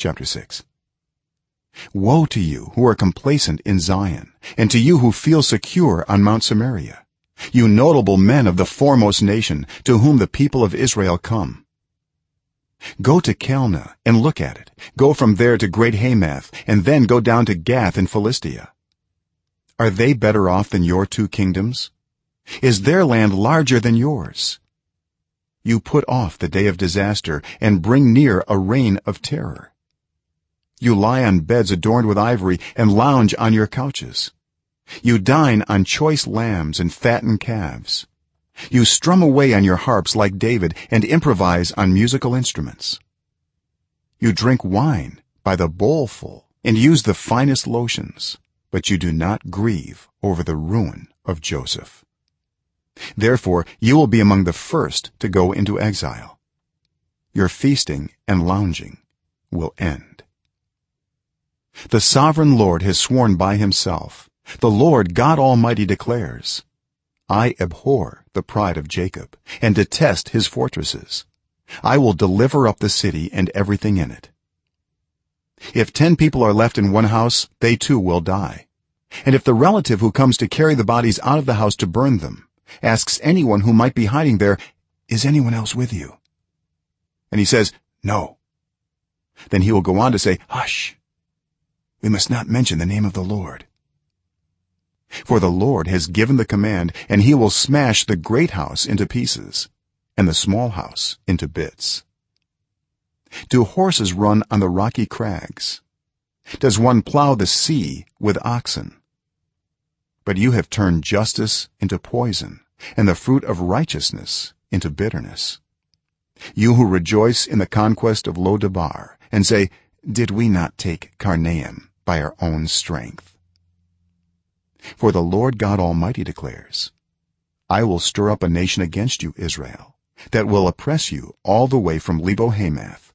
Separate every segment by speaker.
Speaker 1: chapter 6 woe to you who are complacent in zion and to you who feel secure on mount samaria you notable men of the foremost nation to whom the people of israel come. Go to calneh and look at it. Go from there to great hamath and then go down to gath in philistia. Are they better off than your two kingdoms? Is their land larger than yours? You put off the day of disaster and bring near a reign of terror you lie on beds adorned with ivory and lounge on your couches. You dine on choice lambs and fattened calves. You strum away on your harps like david and improvise on musical instruments. You drink wine by the bowlful and use the finest lotions but you do not grieve over the ruin of joseph. Therefore you will be among the first to go into exile. Your feasting and lounging will end the sovereign lord has sworn by himself. The lord god almighty declares i abhor the pride of jacob and detest his fortresses. I will deliver up the city and everything in it. If 10 people are left in one house they too will die. And if the relative who comes to carry the bodies out of the house to burn them asks anyone who might be hiding there is anyone else with you and he says no then he will go on to say hush we must not mention the name of the lord. For the lord has given the command and he will smash the great house into pieces and the small house into bits. Do horses run on the rocky crags? Does one plow the sea with oxen? But you have turned justice into poison and the fruit of righteousness into bitterness. You who rejoice in the conquest of lo-debar and say did we not take karnaim by our own strength. For the lord god almighty declares i will stir up a nation against you israel that will oppress you all the way from lebo hamath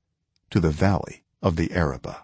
Speaker 1: to the valley of the arabah